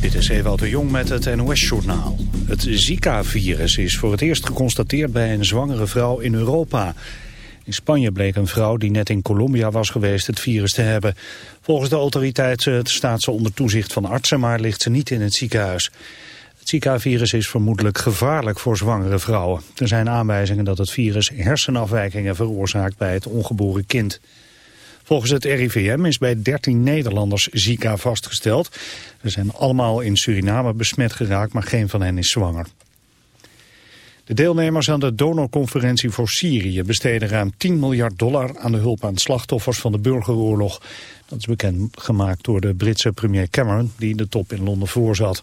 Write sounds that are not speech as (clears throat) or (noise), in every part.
Dit is Ewout de Jong met het NOS-journaal. Het Zika-virus is voor het eerst geconstateerd bij een zwangere vrouw in Europa. In Spanje bleek een vrouw die net in Colombia was geweest het virus te hebben. Volgens de autoriteiten staat ze onder toezicht van artsen, maar ligt ze niet in het ziekenhuis. Het Zika-virus is vermoedelijk gevaarlijk voor zwangere vrouwen. Er zijn aanwijzingen dat het virus hersenafwijkingen veroorzaakt bij het ongeboren kind. Volgens het RIVM is bij 13 Nederlanders Zika vastgesteld. Ze zijn allemaal in Suriname besmet geraakt, maar geen van hen is zwanger. De deelnemers aan de donorconferentie voor Syrië besteden ruim 10 miljard dollar aan de hulp aan slachtoffers van de burgeroorlog. Dat is bekendgemaakt door de Britse premier Cameron, die de top in Londen voorzat.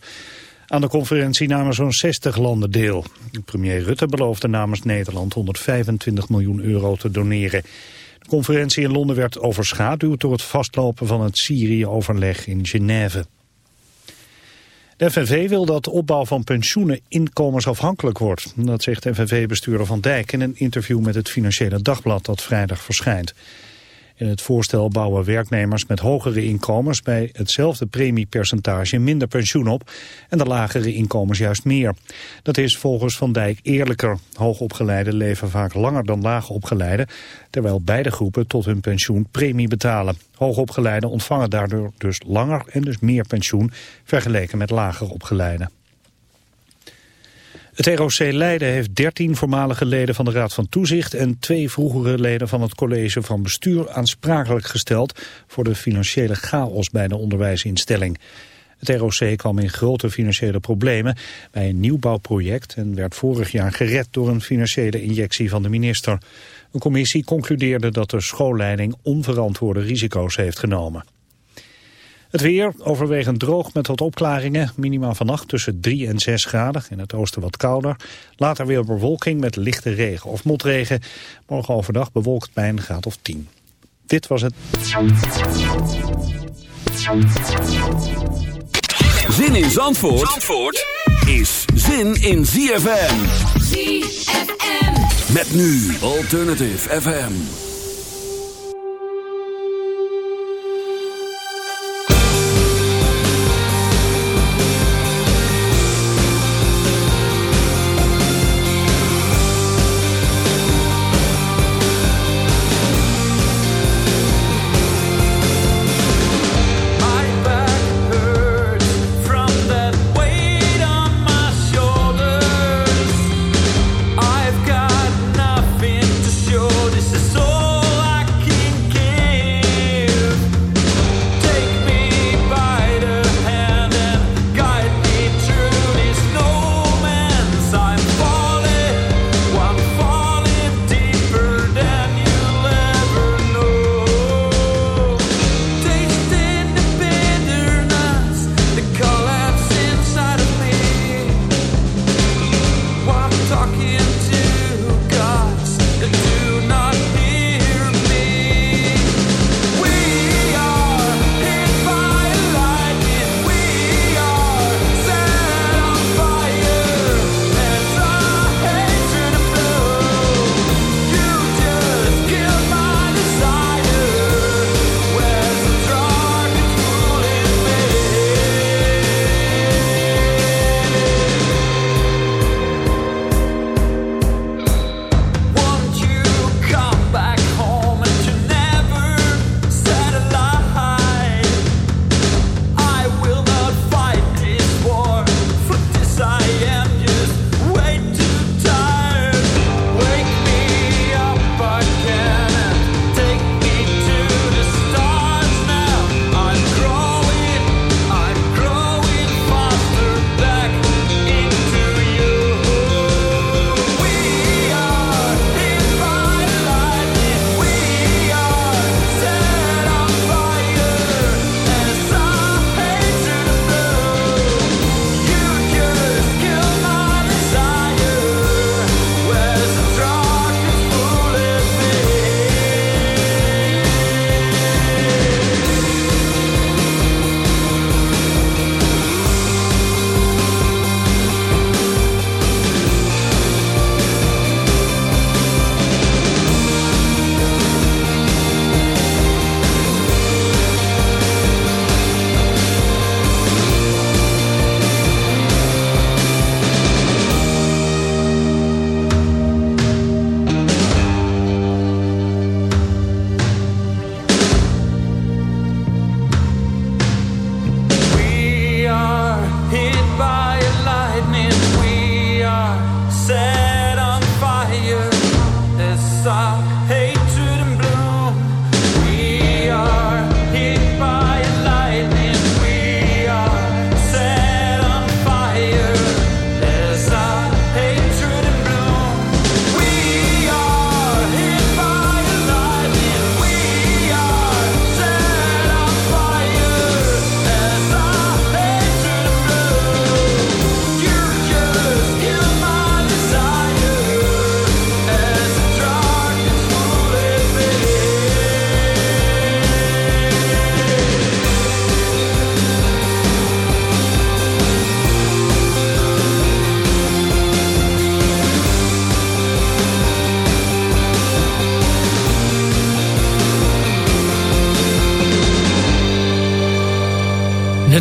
Aan de conferentie namen zo'n 60 landen deel. Premier Rutte beloofde namens Nederland 125 miljoen euro te doneren. De conferentie in Londen werd overschaduwd door het vastlopen van het Syrië-overleg in Genève. De FNV wil dat de opbouw van pensioenen inkomensafhankelijk wordt. Dat zegt FNV-bestuurder Van Dijk in een interview met het Financiële Dagblad dat vrijdag verschijnt. In het voorstel bouwen werknemers met hogere inkomens bij hetzelfde premiepercentage minder pensioen op en de lagere inkomens juist meer. Dat is volgens Van Dijk eerlijker. Hoogopgeleiden leven vaak langer dan laagopgeleiden, terwijl beide groepen tot hun pensioen premie betalen. Hoogopgeleiden ontvangen daardoor dus langer en dus meer pensioen vergeleken met lager opgeleiden. Het ROC Leiden heeft 13 voormalige leden van de Raad van Toezicht en twee vroegere leden van het college van bestuur aansprakelijk gesteld voor de financiële chaos bij de onderwijsinstelling. Het ROC kwam in grote financiële problemen bij een nieuwbouwproject en werd vorig jaar gered door een financiële injectie van de minister. Een commissie concludeerde dat de schoolleiding onverantwoorde risico's heeft genomen. Het weer overwegend droog met wat opklaringen. Minimaal vannacht tussen 3 en 6 graden. In het oosten wat kouder. Later weer bewolking met lichte regen of motregen. Morgen overdag bewolkt bij een graad of 10. Dit was het. Zin in Zandvoort, Zandvoort is zin in ZFM. ZFM. Met nu Alternative FM.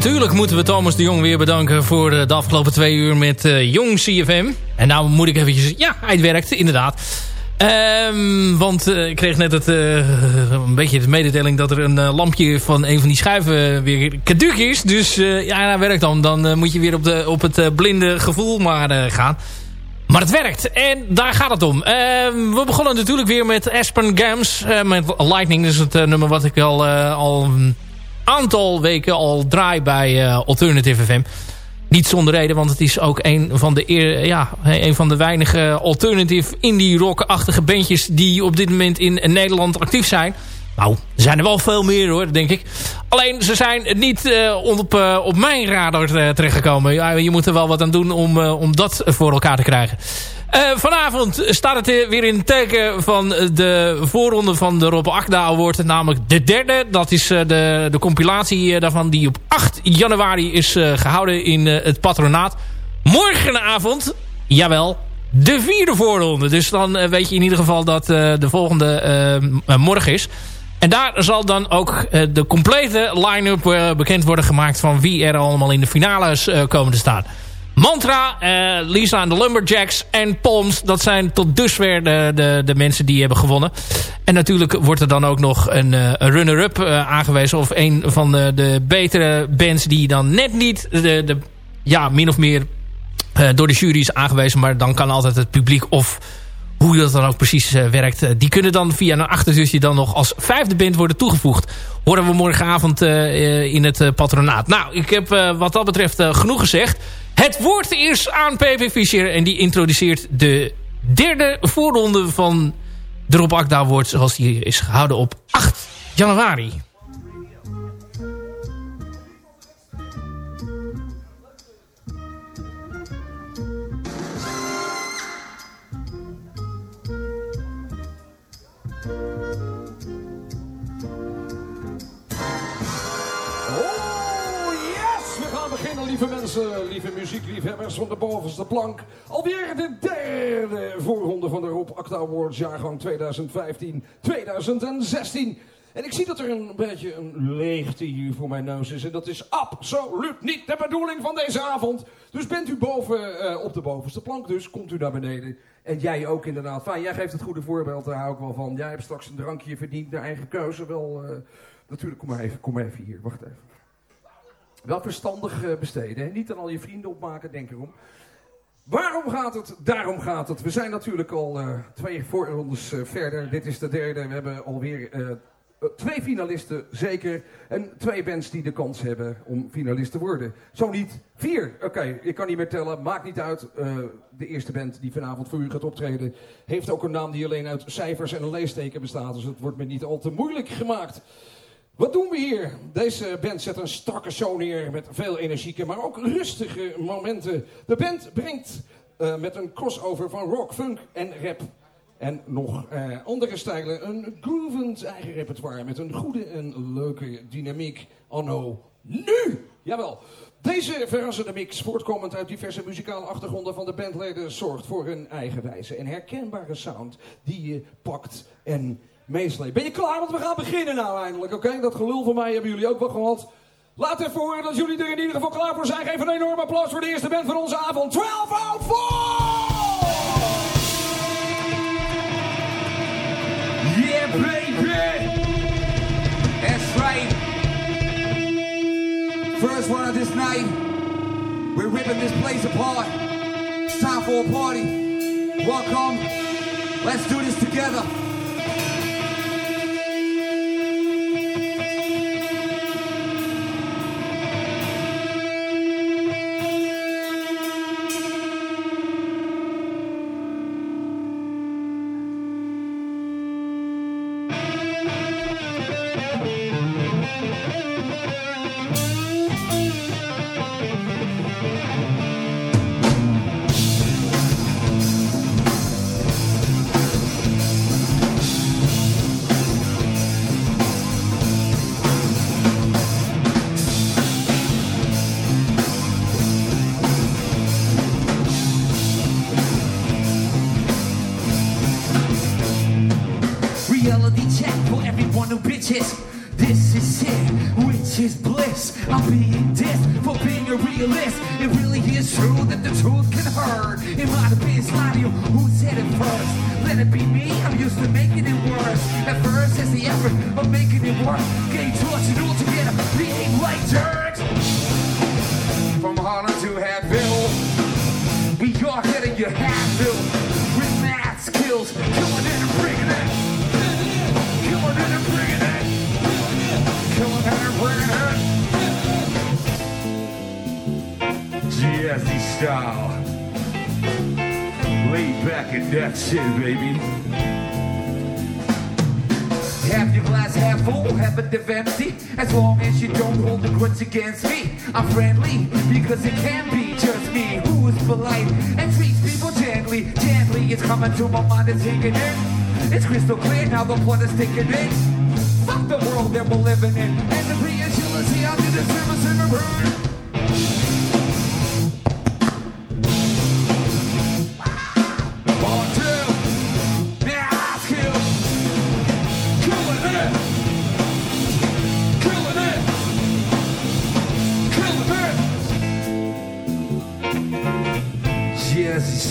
Natuurlijk moeten we Thomas de Jong weer bedanken voor de afgelopen twee uur met uh, Jong CFM. En nou moet ik eventjes... Ja, hij werkt, inderdaad. Um, want uh, ik kreeg net het, een beetje de mededeling dat er een lampje van een van die schuiven weer caduc is. Dus ja, dat werkt dan. Dan moet je weer op, de, op het blinde gevoel maar gaan. Maar het werkt. En daar gaat het om. Ehm, we begonnen natuurlijk weer met Aspen Gams. met Lightning. Dat is het nummer wat ik al, al een aantal weken al draai bij Alternative FM. Niet zonder reden, want het is ook een van de, ja, een van de weinige alternative indie rock-achtige bandjes die op dit moment in Nederland actief zijn. Nou, er zijn er wel veel meer hoor, denk ik. Alleen ze zijn niet uh, op, uh, op mijn radar terechtgekomen. Ja, je moet er wel wat aan doen om, om dat voor elkaar te krijgen. Uh, vanavond staat het weer in het teken van de voorronde van de Rob Akda Award. Namelijk de derde. Dat is uh, de, de compilatie daarvan die op 8 januari is gehouden in het patronaat. Morgenavond, jawel, de vierde voorronde. Dus dan weet je in ieder geval dat de volgende morgen is. En daar zal dan ook de complete line-up bekend worden gemaakt... van wie er allemaal in de finales komen te staan. Mantra, uh, Lisa en de Lumberjacks en Palms. Dat zijn tot dusver de, de, de mensen die hebben gewonnen. En natuurlijk wordt er dan ook nog een, een runner-up uh, aangewezen. Of een van de, de betere bands die dan net niet... De, de, ja, min of meer door de jury is aangewezen. Maar dan kan altijd het publiek of hoe dat dan ook precies werkt. die kunnen dan via een achterzuurtje dan nog als vijfde band worden toegevoegd. Horen we morgenavond in het patronaat. Nou, ik heb wat dat betreft genoeg gezegd. Het woord is aan PV Fischer en die introduceert de derde voorronde van de Rob Akda zoals die is gehouden op 8 januari. Lieve muziekliefhebbers van de bovenste plank. Alweer de derde voorronde van de Rob Acta Awards jaargang 2015-2016. En ik zie dat er een beetje een leegte hier voor mijn neus is. En dat is absoluut niet de bedoeling van deze avond. Dus bent u boven uh, op de bovenste plank, dus komt u naar beneden. En jij ook inderdaad. Jij geeft het goede voorbeeld, daar hou ik wel van. Jij hebt straks een drankje verdiend naar eigen keuze. Wel, uh, natuurlijk, kom maar, even, kom maar even hier. Wacht even. Wel verstandig uh, besteden. Hè? Niet aan al je vrienden opmaken, denk erom. Waarom gaat het? Daarom gaat het. We zijn natuurlijk al uh, twee voorrondes uh, verder. Dit is de derde. We hebben alweer twee finalisten, zeker. En twee bands die de kans hebben om finalist te worden. Zo niet vier. Oké, ik kan niet meer tellen. Maakt niet uit. de eerste band die vanavond voor u gaat optreden... heeft ook een naam die alleen uit cijfers en een leesteken bestaat. Dus het wordt me niet al te moeilijk gemaakt. Wat doen we hier? Deze band zet een strakke show neer met veel energieke, maar ook rustige momenten. De band brengt uh, met een crossover van rock, funk en rap en nog uh, andere stijlen een groovend eigen repertoire met een goede en leuke dynamiek anno nu. Jawel. Deze verrassende mix, voortkomend uit diverse muzikale achtergronden van de bandleden, zorgt voor een eigenwijze en herkenbare sound die je pakt en Ben je klaar? Want we gaan beginnen nou eindelijk, oké? Dat gelul van mij hebben jullie ook wel gehad. Laat even horen dat jullie er in ieder geval klaar voor zijn. Geef een enorm applaus voor de eerste band van onze avond. 12 out 4! Yeah, baby! That's right. First one of this night. We're ripping this place apart. It's time for a party. Welcome. Let's do this together. Being realist. It really is true that the truth can hurt. It might have been slimy who said it first. Let it be me, I'm used to making it worse. At first, it's the effort of making it worse. Getting tortured all together, we ain't like jerks. From Harlem to Hatfield, we are getting your Hatfield Jazzy style. Lay back and that shit, baby. Half your glass half full, half a div empty. As long as you don't hold a grudge against me, I'm friendly because it can be just me who is polite and treats people gently. Gently, it's coming to my mind and taking it. It's crystal clear now the plot is taking it. Fuck the world that we're living in, and the agility I do the service in the room.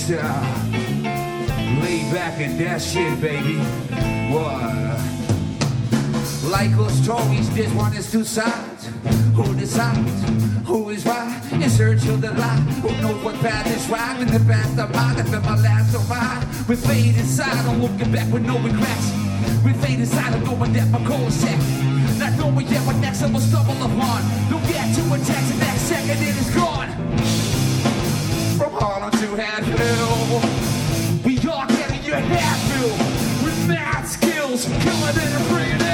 Jazzy. Lay back and that shit, baby. What? Like our stories, this one is two sides. Who decides who is right in search of the light? Who knows what path is right in the past of mine? I've been my last mine. We fade inside, I'm looking back with no regrets. We fade inside, I'm knowing that my is set. Not knowing yet what next I will stumble upon. Don't get too attached, the next second it is gone had hell. We are getting your hat, filled with mad skills, killing it and bringing.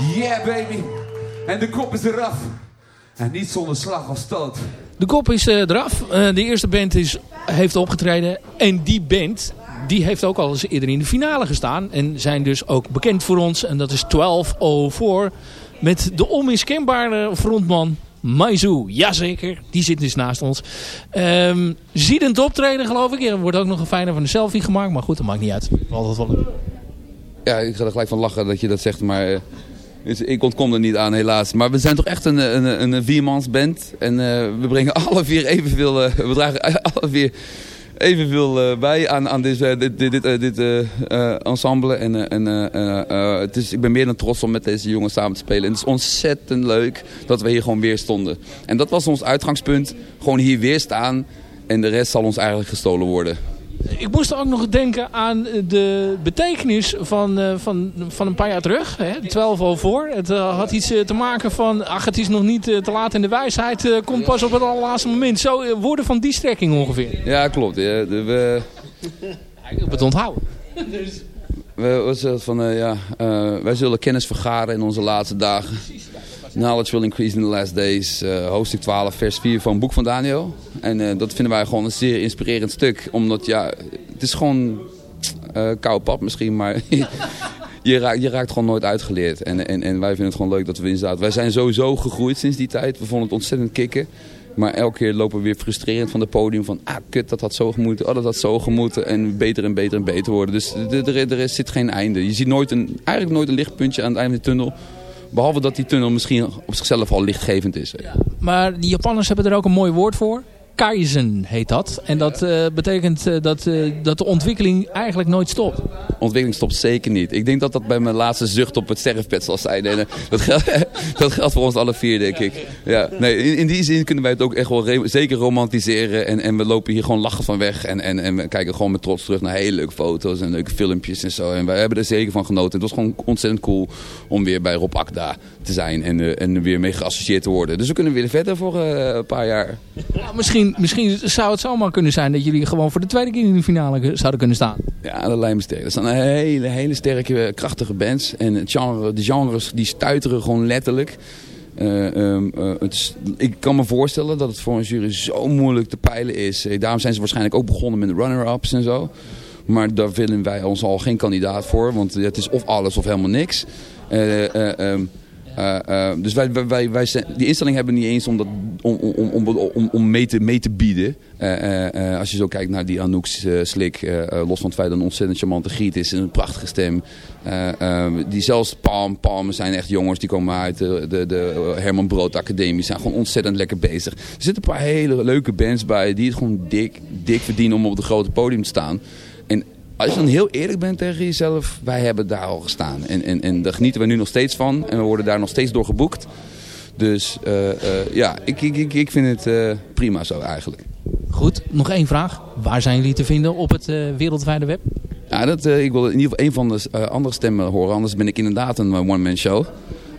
Yeah, baby. En de kop is eraf. En niet zonder slag of stoot. De kop is eh, eraf. Eh, de eerste band is, heeft opgetreden. En die band die heeft ook al eens eerder in de finale gestaan. En zijn dus ook bekend voor ons. En dat is 1204. Met de onmiskenbare frontman Maizu. Jazeker, die zit dus naast ons. Um, ziedend optreden geloof ik. Er wordt ook nog een fijne van de selfie gemaakt. Maar goed, dat maakt niet uit. Altijd wel leuk. Ja, ik ga er gelijk van lachen dat je dat zegt, maar eh, ik ontkom er niet aan helaas. Maar we zijn toch echt een, een, een viermansband en uh, we brengen (laughs) alle vier evenveel, uh, we dragen (laughs) alle vier evenveel uh, bij aan, aan dit, dit, dit, dit, dit ensemble. En, en het is, ik ben meer dan trots om met deze jongens samen te spelen. En het is ontzettend leuk dat we hier gewoon weer stonden. En dat was ons uitgangspunt, gewoon hier weer staan en de rest zal ons eigenlijk gestolen worden. Ik moest ook nog denken aan de betekenis van, uh, van, van een paar jaar terug. Hè, 12 al voor. Het uh, had iets uh, te maken van, ach het is nog niet te laat en de wijsheid komt pas op het allerlaatste moment. Zo woorden van die strekking ongeveer. Ja, klopt. Ja, de, we... Ik heb het onthouden. Dus... We, wat is van, ja, wij zullen kennis vergaren in onze laatste dagen. Knowledge will increase in the last days. Uh, hoofdstuk 12, vers 4 van het boek van Daniel. En uh, dat vinden wij gewoon een zeer inspirerend stuk. Omdat ja, het is gewoon uh, koude pap misschien, maar (laughs) je, raakt, je raakt gewoon nooit uitgeleerd. En, en, en wij vinden het gewoon leuk dat we inderdaad... Wij zijn sowieso gegroeid sinds die tijd. We vonden het ontzettend kicken. Maar elke keer lopen we weer frustrerend van het podium van... Ah, kut, dat had zo gemoeten. Oh, dat had zo gemoeten. En beter en beter en beter worden. Dus er, er, er zit geen einde. Je ziet nooit een, eigenlijk nooit een lichtpuntje aan het einde van de tunnel. Behalve dat die tunnel misschien op zichzelf al lichtgevend is. Ja, maar die Japanners hebben er ook een mooi woord voor. Kaizen heet dat. En dat uh, betekent uh, dat, uh, dat de ontwikkeling eigenlijk nooit stopt. Ontwikkeling stopt zeker niet. Ik denk dat dat bij mijn laatste zucht op het sterfbed zal zijn. En, dat, geldt, (laughs) dat geldt voor ons alle vier, denk ik. Ja, nee, in, in die zin kunnen wij het ook echt wel zeker romantiseren. En, en we lopen hier gewoon lachen van weg. En, en, en we kijken gewoon met trots terug naar hele leuke foto's en leuke filmpjes en zo. En wij hebben er zeker van genoten. Het was gewoon ontzettend cool om weer bij Rob Akda te zijn. En, en weer mee geassocieerd te worden. Dus we kunnen weer verder voor een paar jaar. Ja, misschien misschien, zou het zomaar kunnen zijn dat jullie gewoon voor de tweede keer in de finale zouden kunnen staan. Ja, dat lijkt me sterk. Dat zijn hele, hele sterke, krachtige bands. En de genres die stuiteren gewoon letterlijk. Uh, um, uh, het ik kan me voorstellen dat het voor een jury zo moeilijk te peilen is. Uh, daarom zijn ze waarschijnlijk ook begonnen met de runner-ups en zo. Maar daar willen wij ons al geen kandidaat voor. Want het is of alles of helemaal niks. Um, uh, uh, dus wij, wij, wij zijn, die instelling hebben niet eens om, dat, om, om, om, om, mee, te, mee te bieden. Uh, als je zo kijkt naar die Anouk Slik, los van het feit dat een ontzettend charmante giet is en een prachtige stem. die zelfs Palm, Palmen zijn echt jongens, die komen uit de, de, de Herman Brood Academie, zijn gewoon ontzettend lekker bezig. Er zitten een paar hele leuke bands bij die het gewoon dik, dik verdienen om op het grote podium te staan. Als je dan heel eerlijk bent tegen jezelf, wij hebben daar al gestaan. En, en, en daar genieten we nu nog steeds van. En we worden daar nog steeds door geboekt. Dus uh, uh, ja, ik, ik, ik, ik vind het uh, prima zo eigenlijk. Goed, nog één vraag. Waar zijn jullie te vinden op het wereldwijde web? Ja, dat, ik wil in ieder geval een van de andere stemmen horen. Anders ben ik inderdaad een one-man show.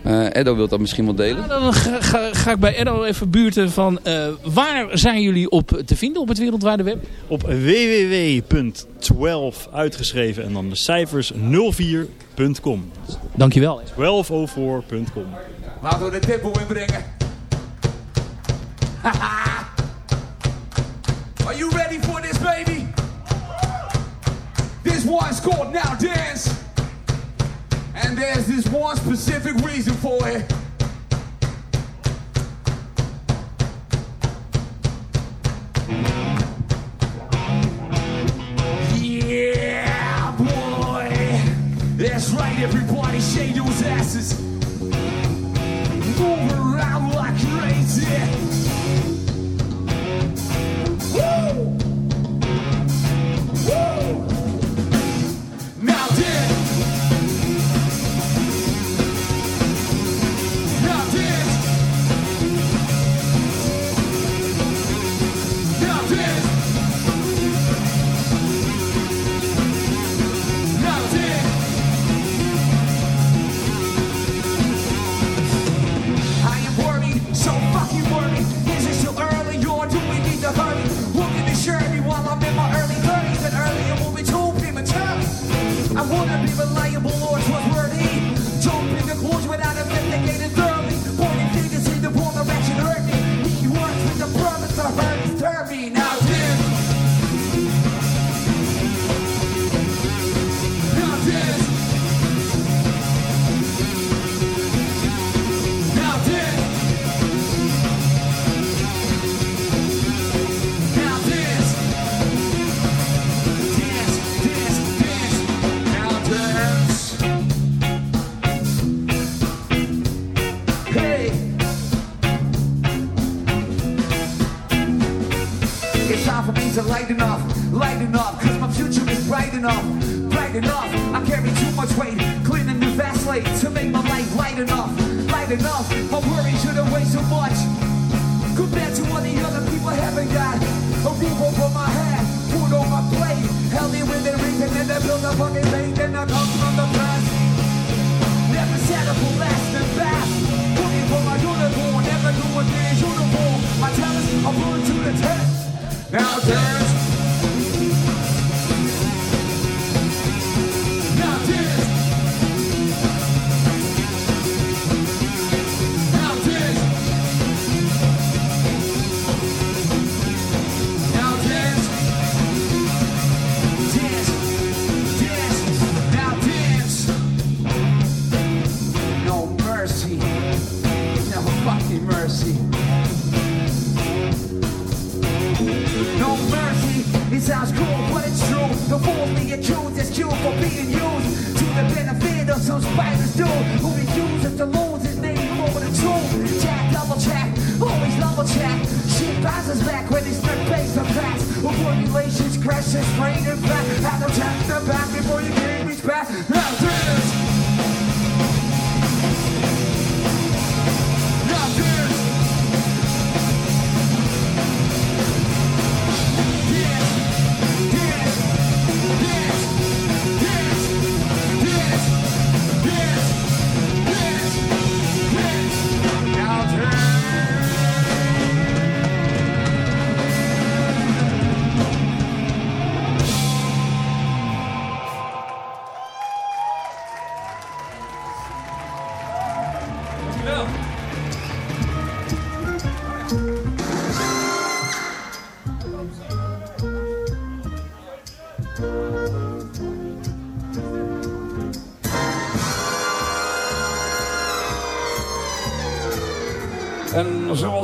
Uh, Edo wil dat misschien wel delen. dan ga, ga, ga, ik bij Edo even buurten van uh, waar zijn jullie op te vinden op het wereldwijde web? Op www.12 uitgeschreven en dan de cijfers 04.com. Dankjewel. 1204.com. Laten we de tempo inbrengen. (laughs) Are you ready for this baby? This one's called Now Dance. And there's this one specific reason for it. Me to lighten up, lighten up, cause my future is bright enough, bright enough. I carry too much weight, cleaning the fast lane to make my life light enough, light enough. My worry shouldn't weigh so much compared to what the other people haven't got. A roof over my head, food on my plate, motherfucking pain that I build a fucking faith, and I come from the past. Never settle for less than fast. Looking for my unicorn, never doing things uniform. My talents are put to the test. Now dance.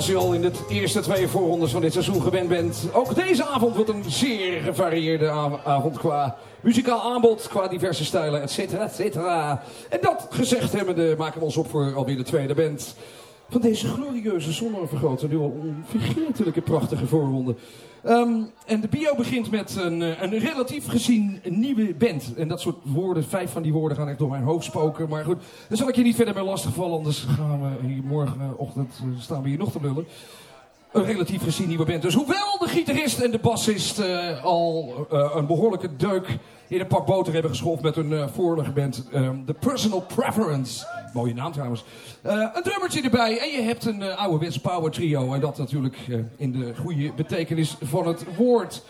Zoals u al in de eerste twee voorrondes van dit seizoen gewend bent, ook deze avond wordt een zeer gevarieerde av- avond qua muzikaal aanbod, qua diverse stijlen, et cetera, et cetera. En dat gezegd hebbende maken we ons op voor alweer de tweede band van deze glorieuze zonnevergrote, nu al onvergetelijke prachtige voorronde. Ehm, en de bio begint met een, eh, een relatief gezien nieuwe band. En dat soort woorden, vijf van die woorden gaan echt door mijn hoofd spoken. Maar goed, daar zal ik je niet verder mee lastigvallen. Anders gaan we hier morgenochtend, eh, staan we hier nog te lullen. Een relatief gezien nieuwe band. Dus hoewel de gitarist en de bassist eh, al eh, een behoorlijke deuk in een pak boter hebben geschoven met hun eh, vorige band. ehm, The Personal Preference. Mooie naam trouwens. Een drummertje erbij en je hebt een uh, ouderwets power trio. En dat natuurlijk in de goede betekenis van het woord.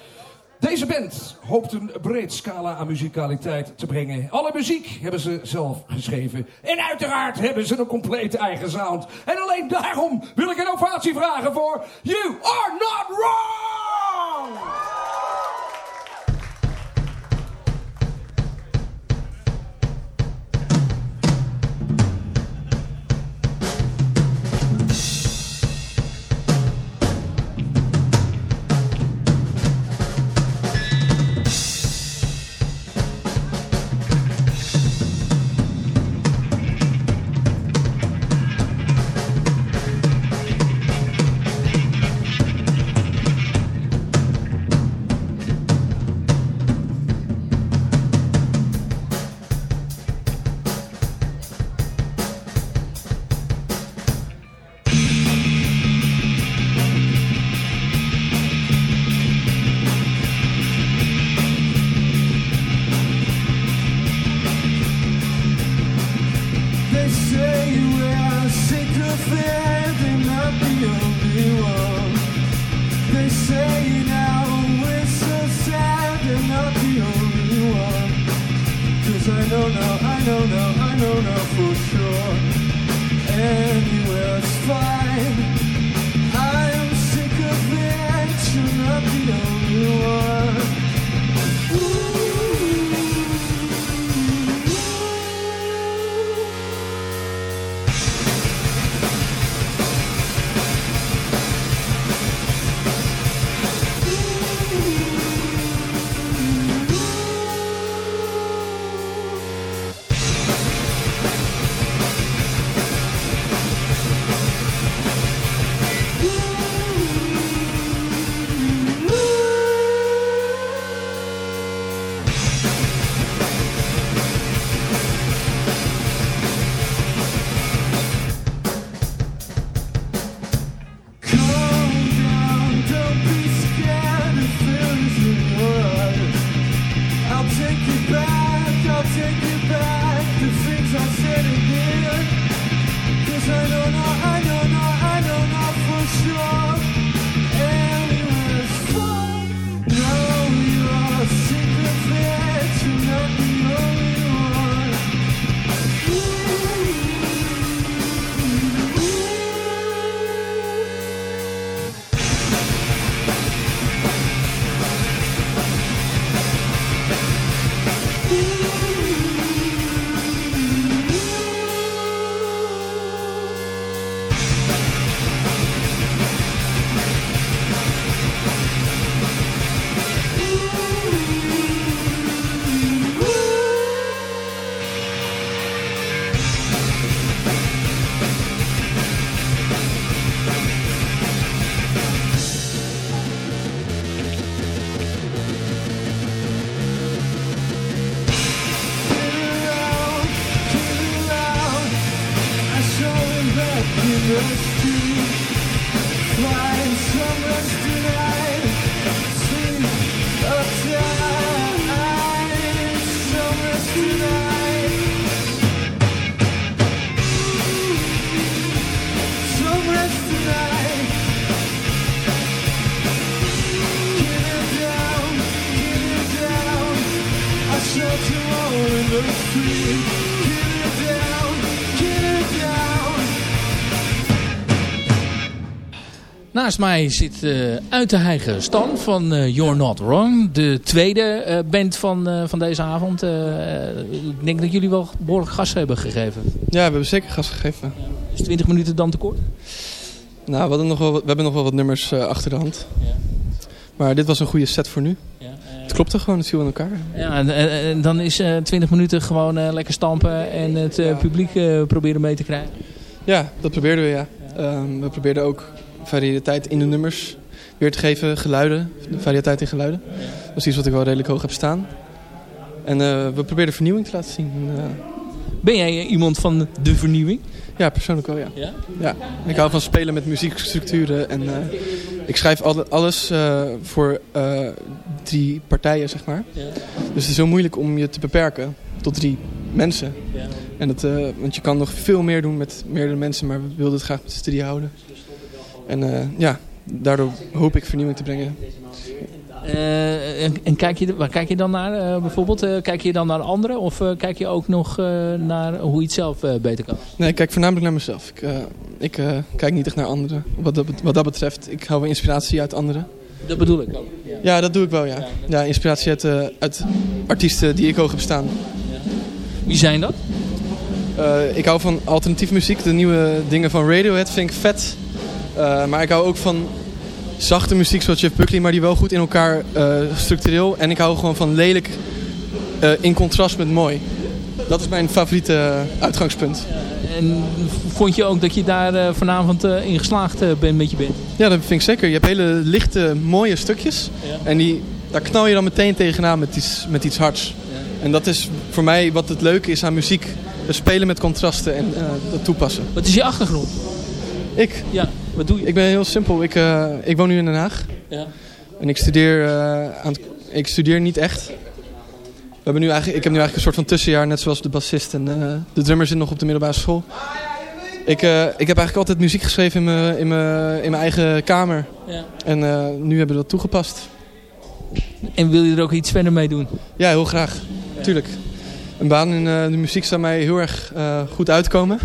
Deze band hoopt een breed scala aan muzikaliteit te brengen. Alle muziek hebben ze zelf geschreven. En uiteraard hebben ze een compleet eigen sound. En alleen daarom wil ik een ovatie vragen voor You Are Not Wrong! Naast mij zit uh, uit de heilige Stan van uh, You're Not Wrong. De tweede uh, band van, van deze avond. ik denk dat jullie wel behoorlijk gas hebben gegeven. Ja, we hebben zeker gas gegeven. Is 20 minuten dan te kort? Nou, we, hadden nog wel, we hebben nog wel wat nummers achter de hand. Ja. Maar dit was een goede set voor nu. Ja, het klopte gewoon, het viel in elkaar. Ja, en, en dan is 20 minuten gewoon lekker stampen en het publiek proberen mee te krijgen. Ja, dat probeerden we, ja. Um, we probeerden ook variëteit in de nummers weer te geven, geluiden, variëteit in geluiden. Dat is iets wat ik wel redelijk hoog heb staan. En uh, we proberen vernieuwing te laten zien. Uh, ben jij iemand van de vernieuwing? Ja, persoonlijk wel, ja. Ja? ja. Ik hou van spelen met muziekstructuren. En uh, ik schrijf alles voor drie partijen, zeg maar. Ja. Dus het is heel moeilijk om je te beperken tot drie mensen. Ja. En dat, want je kan nog veel meer doen met meerdere mensen, maar we wilden het graag met z'n drie houden. En uh, ja, daardoor hoop ik vernieuwing te brengen. Uh, en, en, kijk je, waar kijk je dan naar uh, bijvoorbeeld? kijk je dan naar anderen of kijk je ook nog naar hoe je het zelf beter kan? Nee, ik kijk voornamelijk naar mezelf. Ik, ik kijk niet echt naar anderen. Wat dat, wat dat betreft, ik hou wel inspiratie uit anderen. Dat bedoel ik ook. Ja, ja dat doe ik wel, ja. Ja, inspiratie uit, uit artiesten die ik hoog heb staan. Ja. Wie zijn dat? ik hou van alternatieve muziek. De nieuwe dingen van Radiohead vind ik vet. Uh, maar ik hou ook van zachte muziek zoals Jeff Buckley, maar die wel goed in elkaar uh, structureel. En ik hou gewoon van lelijk uh, in contrast met mooi. Dat is mijn favoriete uitgangspunt. En vond je ook dat je daar vanavond in geslaagd bent met je band? Ja, dat vind ik zeker. Je hebt hele lichte, mooie stukjes. Ja. En die, daar knal je dan meteen tegenaan met iets, met iets hards. Ja. En dat is voor mij wat het leuke is aan muziek. spelen met contrasten en dat toepassen. Wat is je achtergrond? Ik? Ja. Wat doe je? Ik ben heel simpel. Ik, uh, ik woon nu in Den Haag. Ja. En ik studeer, uh, aan ik studeer niet echt. We hebben nu eigenlijk, ik heb nu eigenlijk een soort van tussenjaar, net zoals de bassist en uh, de drummer zit nog op de middelbare school. Ik, ik heb eigenlijk altijd muziek geschreven in mijn, in mijn, in mijn eigen kamer. Ja. En nu hebben we dat toegepast. En wil je er ook iets verder mee doen? Ja, heel graag. Ja. Tuurlijk. Een baan in de muziek zou mij heel erg goed uitkomen.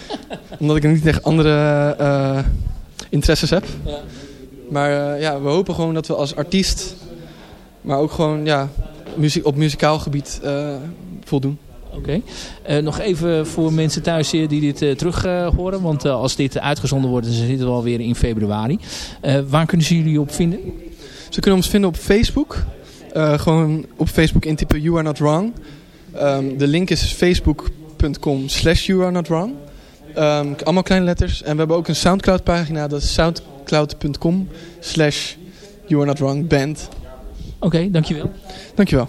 (laughs) Omdat ik niet echt andere interesses heb. Ja. Maar uh, ja, we hopen gewoon dat we als artiest, maar ook gewoon ja, muziek, op muzikaal gebied uh, voldoen. Oké. Okay. Uh, nog even voor mensen thuis die dit terug horen. Want als dit uitgezonden wordt, dan zitten we alweer in februari. waar kunnen ze jullie op vinden? Ze kunnen ons vinden op Facebook. gewoon op Facebook intypen You Are Not Wrong. Um, de link is facebook.com slash You Are Not Wrong. Um, allemaal kleine letters. En we hebben ook een Soundcloud pagina. Dat is soundcloud.com slash You Are Not Wrong Band. Oké, okay, dankjewel. Dankjewel.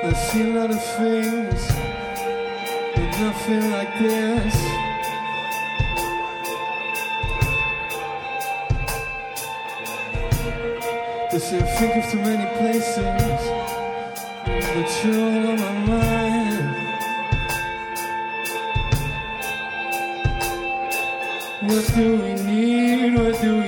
I've seen a lot of things, but nothing like this. They say I think of too many places, but you're on my mind. What do we need? What do we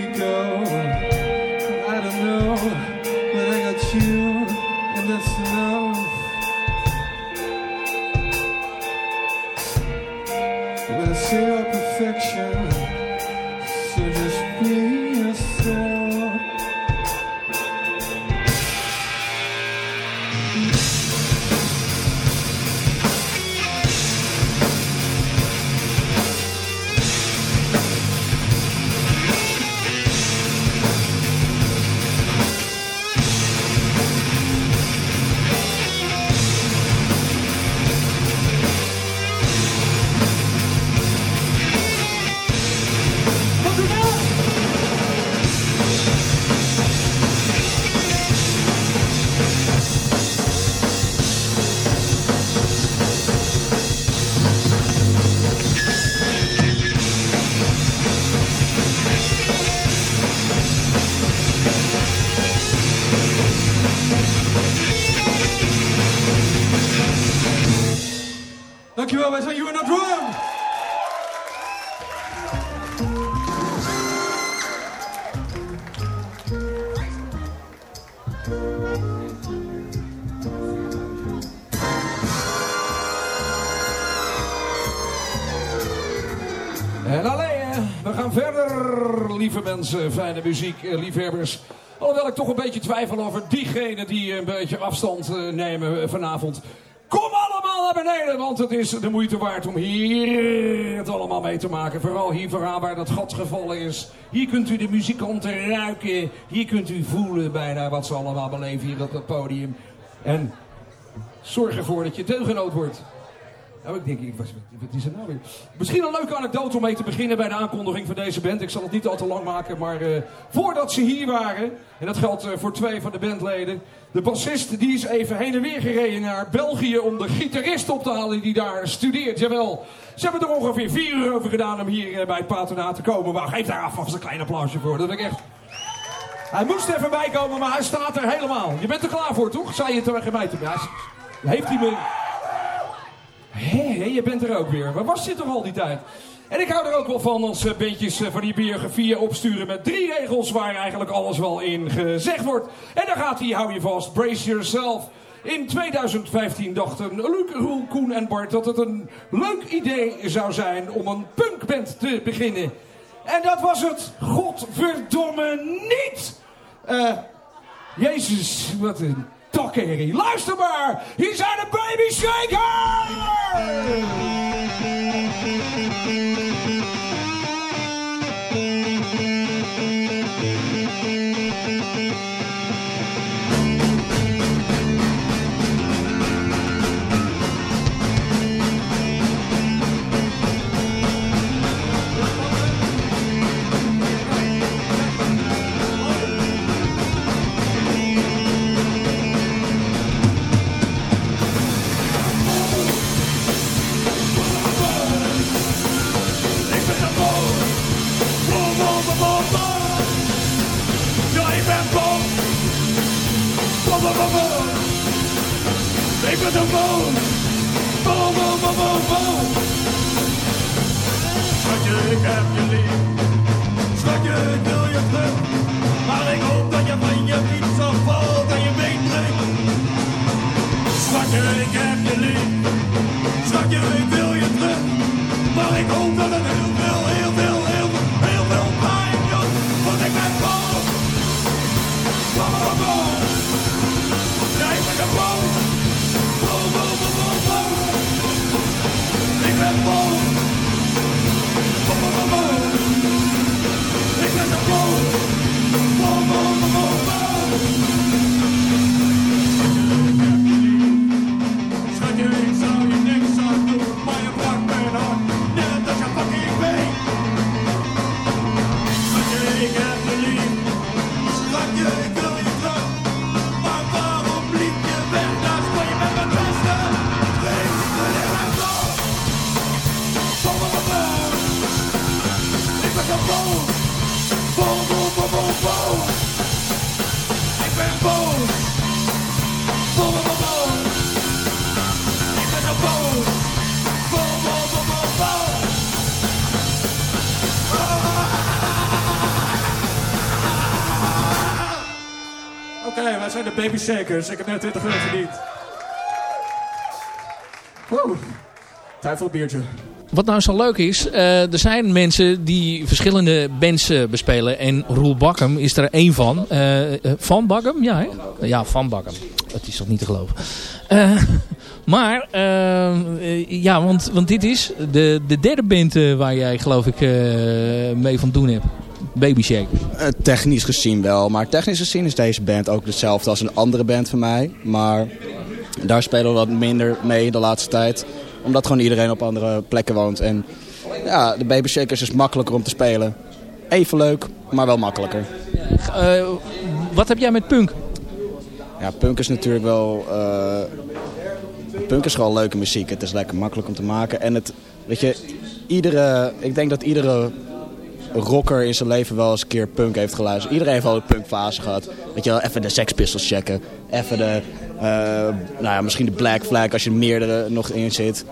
En alleen, we gaan verder, lieve mensen, fijne muziek, eh, liefhebbers. Alhoewel ik toch een beetje twijfel over diegenen die een beetje afstand eh, nemen eh, vanavond. Kom allemaal naar beneden, want het is de moeite waard om hier het allemaal mee te maken. Vooral hier vooraan waar dat gat gevallen is. Hier kunt u de muzikanten ruiken. Hier kunt u voelen bijna wat ze allemaal beleven hier op het podium. En zorg ervoor dat je deugenoot wordt. Nou, ik denk, wat is er nou weer? Misschien een leuke anekdote om mee te beginnen bij de aankondiging van deze band. Ik zal het niet al te lang maken, maar eh, voordat ze hier waren, en dat geldt eh, voor twee van de bandleden, de bassist die is even heen en weer gereden naar België om de gitarist op te halen die daar studeert. Jawel, ze hebben er ongeveer vier uur over gedaan om hier eh, bij het patronaat te komen. Maar geef daar alvast een klein applausje voor, dat ik echt... Hij moest even bijkomen, maar hij staat er helemaal. Je bent er klaar voor, toch? Zei je tegen mij toen. Ja, heeft hij me... Hé, je bent er ook weer. Waar was je toch al die tijd? En ik hou er ook wel van als eh, bandjes eh, van die biografieën opsturen met drie regels waar eigenlijk alles wel in gezegd wordt. En daar gaat hij, hou je vast, brace yourself. In 2015 dachten Luc, Roel, Koen en Bart dat het een leuk idee zou zijn om een punkband te beginnen. En dat was het, godverdomme, niet! Eh, Jezus, wat een takkenherrie. Luister maar, hier zijn de Baby Shakers! Baby Shakers. Ik heb net 20 euro verdiend. Woe. Tijd voor een biertje. Wat nou zo leuk is, eh, er zijn mensen die verschillende bands eh, bespelen. En Roel Bakkum is er één van. Eh, van Bakkum? Ja, hè? Ja, van Bakkum. Het is toch niet te geloven. (laughs) Maar, ja, want, want dit is de, de derde band waar jij geloof ik mee van doen hebt. Baby Shake. Eh, technisch gezien wel, maar technisch gezien is deze band ook hetzelfde als een andere band van mij. Maar daar spelen we wat minder mee de laatste tijd. Omdat gewoon iedereen op andere plekken woont. En ja, de Baby Shakers is makkelijker om te spelen. Even leuk, maar wel makkelijker. Eh, wat heb jij met punk? Ja, punk is natuurlijk wel... eh, punk is gewoon leuke muziek. Het is lekker makkelijk om te maken. En het, weet je, iedere... Ik denk dat iedere rocker in zijn leven wel eens een keer punk heeft geluisterd. Iedereen heeft wel een punkfase gehad. Weet je wel, even de Sex Pistols checken. Even de, eh, nou ja, misschien de Black Flag als je er meerdere nog in zit.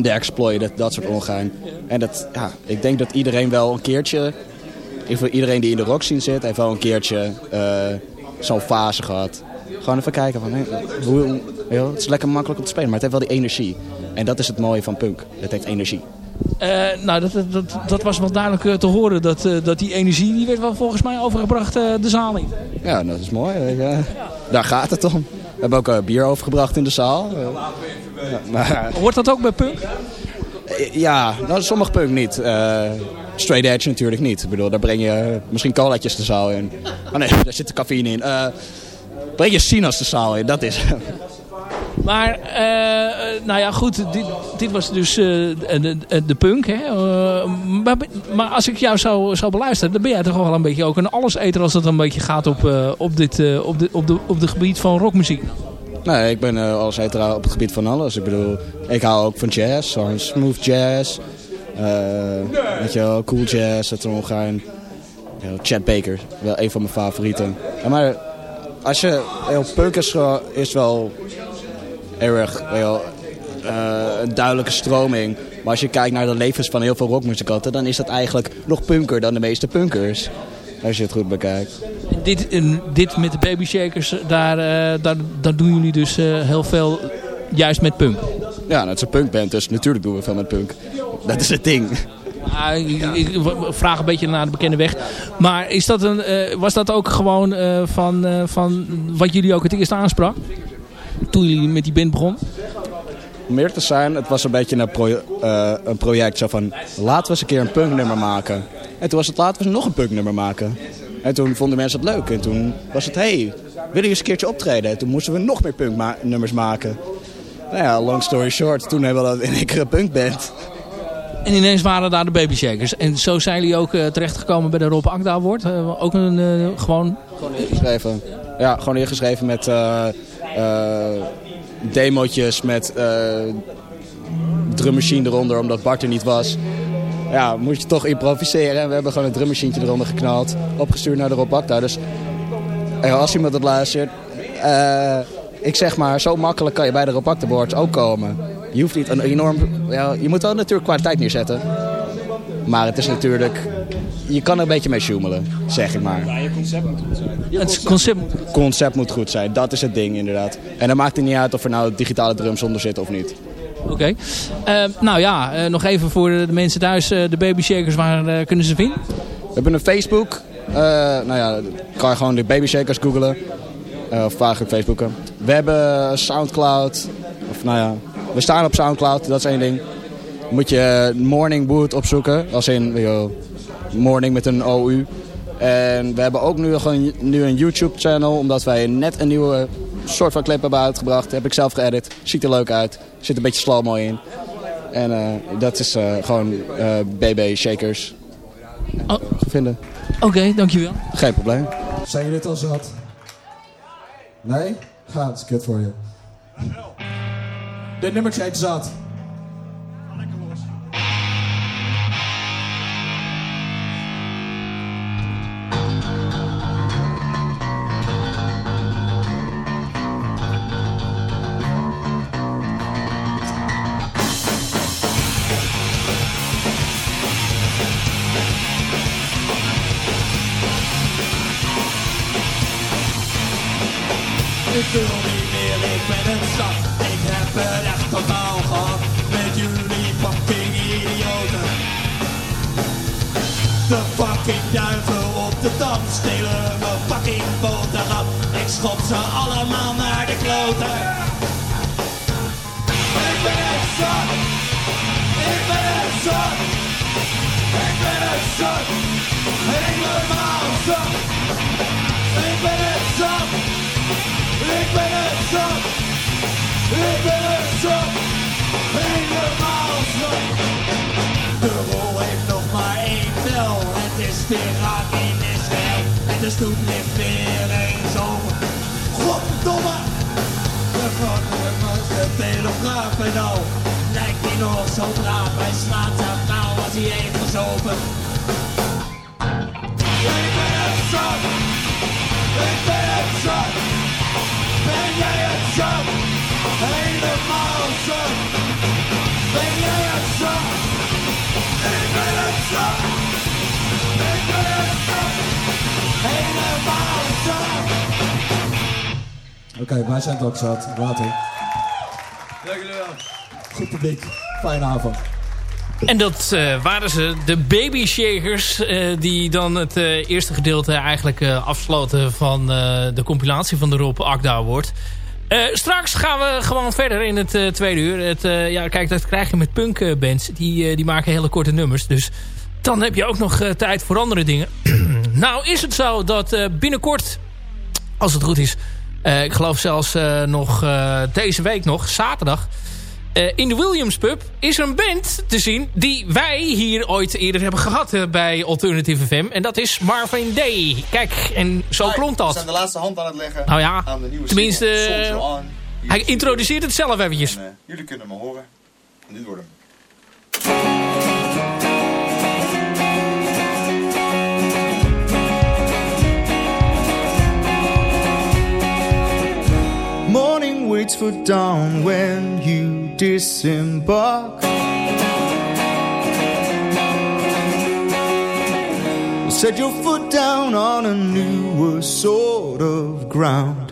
De Exploited, dat soort ongein. En dat, ja, ik denk dat iedereen wel een keertje... Iedereen die in de rock scene zit, heeft wel een keertje eh, zo'n fase gehad. Gewoon even kijken van, hoe, het is lekker makkelijk om te spelen, maar het heeft wel die energie. En dat is het mooie van punk. Het heeft energie. Eh, nou, dat, dat, dat, was wel duidelijk eh, te horen. Dat, eh, dat die energie, die werd wel volgens mij overgebracht de zaal in. Ja, dat is mooi. weet je. Daar gaat het om. We hebben ook bier overgebracht in de zaal. Ja, maar, Hoort dat ook bij punk? ja, nou, sommige punk niet. Straight edge natuurlijk niet. Ik bedoel, daar breng je misschien colaatjes de zaal in. Oh nee, (laughs) daar zit de cafeïne in. Breng je sinaas de zaal in, dat is Maar, eh, nou ja, goed. Dit, dit was dus eh, de, de, punk. Hè? Eh, maar, maar als ik jou zou, zou beluisteren, dan ben jij toch wel een beetje ook een alleseter als het een beetje gaat op, op, dit, op, de, op, de, op gebied van rockmuziek. Nee, ik ben uh, alles hetero op het gebied van alles. Ik bedoel, ik hou ook van jazz, zo'n smooth jazz. weet je wel, cool jazz, het omgaan. Chad Baker, wel een van mijn favorieten. Ja, maar als je, heel punk is, is wel erg wel, eh, een duidelijke stroming. Maar als je kijkt naar de levens van heel veel rockmuzikanten, dan is dat eigenlijk nog punker dan de meeste punkers. Als je het goed bekijkt. Dit, en dit met de baby shakers, daar, eh, daar, daar doen jullie dus eh, heel veel juist met punk. Ja, het is een punkband, dus natuurlijk doen we veel met punk. Dat is het ding. Ah, ik, ik vraag een beetje naar de bekende weg. Maar is dat een, was dat ook gewoon van, van wat jullie ook het eerst aansprak? Toen jullie met die band begonnen? Om eerlijk te zijn, het was een beetje een, pro- eh, een project zo van... laten we eens een keer een punknummer maken. En toen was het laten we eens nog een punknummer maken. En toen vonden mensen het leuk. En toen was het, hey, willen je eens een keertje optreden? En toen moesten we nog meer punknummers maken. Nou ja, long story short, toen hebben we dat in een punkband. En ineens waren daar de baby shakers. En zo zijn jullie ook eh, terechtgekomen bij de Rob Akda Award. Eh, ook een gewoon... Gewoon ingeschreven. Ja, gewoon ingeschreven met eh demootjes, met eh drummachine eronder, omdat Bart er niet was. Ja, moest je toch improviseren. En we hebben gewoon een drummachientje eronder geknald. Opgestuurd naar de Rob Akda. Dus eh, als iemand het luistert... ik zeg maar, zo makkelijk kan je bij de Rob Awards ook komen. Je hoeft niet een enorm... Ja, je moet wel natuurlijk kwaliteit neerzetten. Maar het is natuurlijk... Je kan er een beetje mee sjoemelen, zeg ik maar. Ja, je concept moet goed zijn. Het concept... concept moet goed zijn. Dat is het ding inderdaad. En dan maakt het niet uit of er nou digitale drums onder zitten of niet. Oké. Eh, nou ja, eh, nog even voor de mensen thuis. eh, de baby shakers, waar eh, kunnen ze vinden? We hebben een Facebook. Eh, nou ja, kan je gewoon de Baby Shakers googlen. Eh, of vaak op Facebooken. We hebben Soundcloud. Of nou ja, we staan op Soundcloud. Dat is één ding. Moet je Morning Wood opzoeken. Als in, morning met een OU. En we hebben ook nu, gewoon, nu een YouTube channel. Omdat wij net een nieuwe soort van clip hebben uitgebracht. heb ik zelf geëdit. Ziet er leuk uit. Zit een beetje slow-mo in. En eh, dat is eh, gewoon eh, BB Shakers. Oh. Vinden. Oké, dankjewel. Geen probleem. Zijn jullie dit al zat? Nee? Ga, het is kut voor je. De nummertje heet Zat. Raak in Israël. En de stoep ligt weer eens open. Goddomme! De goddomme, de telegraaf en al. Lijkt hij nog zo braaf. Hij slaat zijn vrouw als hij heeft gezopen. Ik ben het zat. Ik ben het zat. Ben jij het zat? Helemaal zat. Ben jij het zat? Ik ben het zat. Oké, wij zijn het ook zat. Water. Dank jullie wel. Goed publiek. Fijne avond. En dat eh, waren ze, de Baby Shakers, eh, die dan het eh, eerste gedeelte eigenlijk eh, afsloten van eh, de compilatie van de Rob Akda Award. Eh, straks gaan we gewoon verder in het eh, tweede uur. Het, eh, ja, kijk, dat krijg je met punkbands. Die, eh, die maken hele korte nummers. Dus dan heb je ook nog eh, tijd voor andere dingen. (clears throat) nou is het zo dat eh, binnenkort, als het goed is... eh, ik geloof zelfs nog deze week nog, zaterdag... In de Williams Pub is er een band te zien die wij hier ooit eerder hebben gehad eh, bij Alternative FM. En dat is Marvin Day. Kijk, en zo Hi, klonk We dat. zijn de laatste hand aan het leggen Nou ja, aan de nieuwe tenminste, Hij introduceert het zelf eventjes. En, jullie kunnen me horen. En dit wordt hem. Waits for dawn when you disembark. Set your foot down on a newer sort of ground.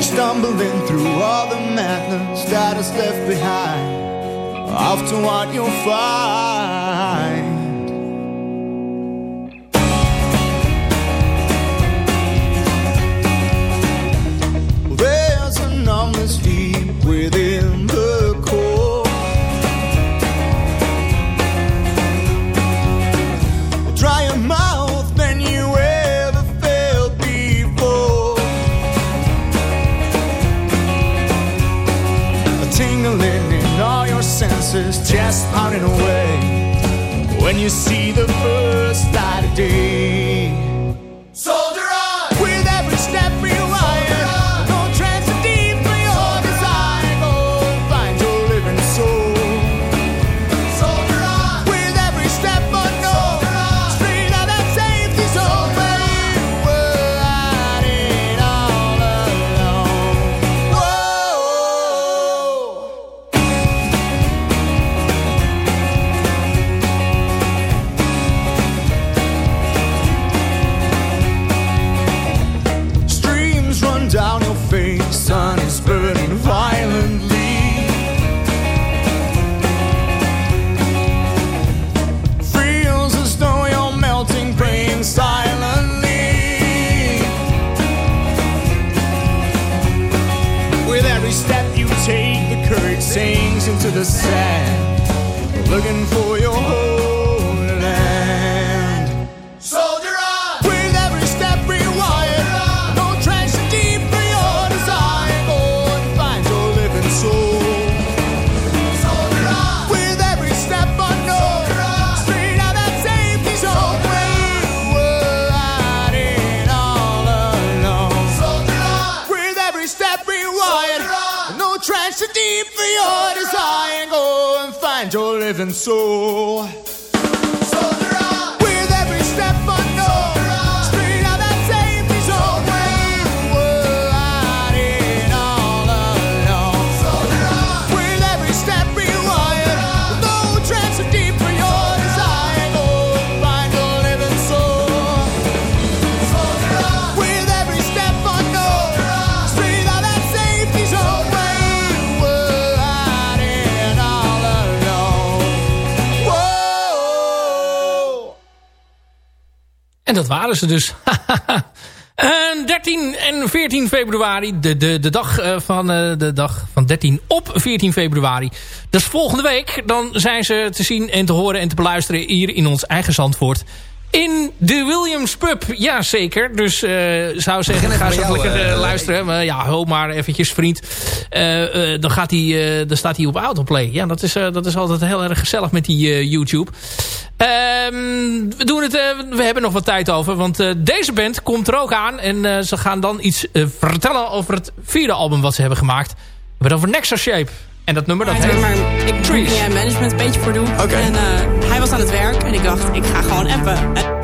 Stumbling through all the madness that is left behind. To what you'll find. Within the core. Dry mouth than you ever felt before. A tingling in all your senses, just pounding away. When you see the first light of day. Living soul. En dat waren ze dus. (laughs) En 13 en 14 februari, de, de, de, dag, eh, van, eh, de dag van 13 op 14 februari. Dat is volgende week. Dan zijn ze te zien en te horen en te beluisteren hier in ons eigen Zandvoort. In de Williams Pub, ja zeker. Dus eh zou zeggen, ga even lekker eh, luisteren. Maar ja, ho maar eventjes vriend. Eh, eh, dan, gaat hij, eh, dan staat hij op autoplay. Ja, dat is, eh, dat is altijd heel erg gezellig met die eh, YouTube. Ehm, we, doen het, eh, we hebben nog wat tijd over. Want eh, deze band komt er ook aan. En eh, ze gaan dan iets eh, vertellen over het vierde album wat ze hebben gemaakt. We hebben het over Nexa Shape. En dat nummer dat Hij heet... zei maar, ik management een beetje voor doen. En eh, hij was aan het werk en ik dacht, ik ga gewoon appen.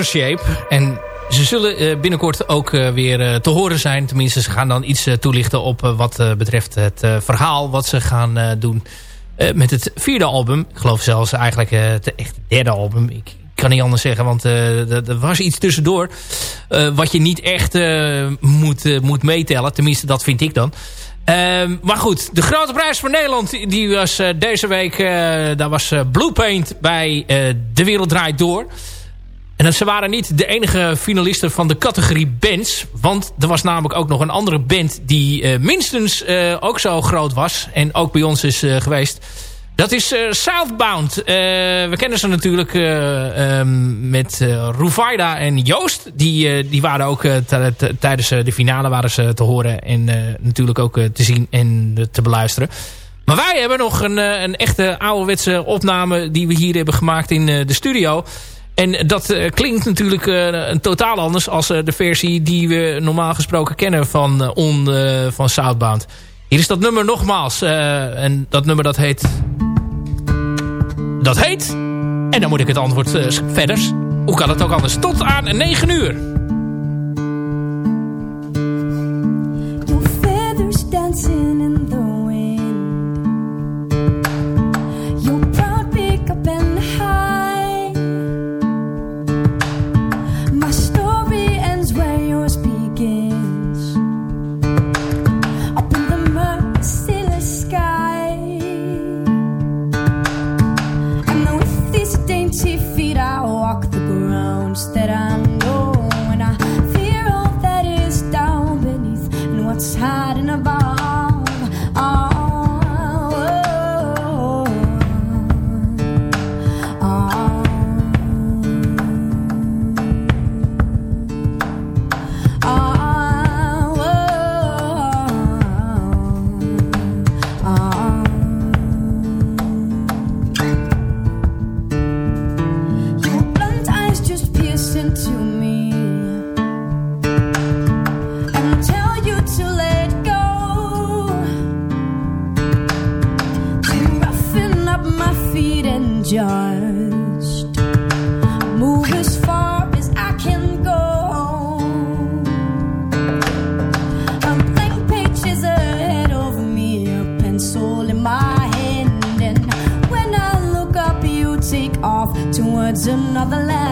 Shape. En ze zullen eh, binnenkort ook eh, weer eh, te horen zijn. Tenminste, ze gaan dan iets toelichten op wat betreft het verhaal wat ze gaan doen met het vierde album. Ik geloof zelfs eigenlijk het echt derde album. Ik kan niet anders zeggen, want er was iets tussendoor. wat je niet echt moet, moet meetellen. Tenminste, dat vind ik dan. Ehm, maar goed, de grote prijs voor Nederland die was deze week... eh, daar was Blue Paint bij De Wereld Draait Door. En dat ze waren niet de enige finalisten van de categorie bands. Want er was namelijk ook nog een andere band die eh, minstens eh, ook zo groot was. En ook bij ons is eh, geweest. Dat is Southbound. We kennen ze natuurlijk um, met uh, Ruvaida en Joost. Die, die waren ook tijdens de finale waren ze te horen. En natuurlijk ook te zien en te beluisteren. Maar wij hebben nog een, een echte ouderwetse opname die we hier hebben gemaakt in de studio. En dat klinkt natuurlijk een totaal anders als de versie die we normaal gesproken kennen van, on, van Southbound. Hier is dat nummer nogmaals. en dat nummer dat heet dat heet. En dan moet ik het antwoord verder. Hoe kan het ook anders? Tot aan 9 uur. Just move as far as I can go. Blank page is ahead of me, a pencil in my hand, and when I look up, you take off towards another land.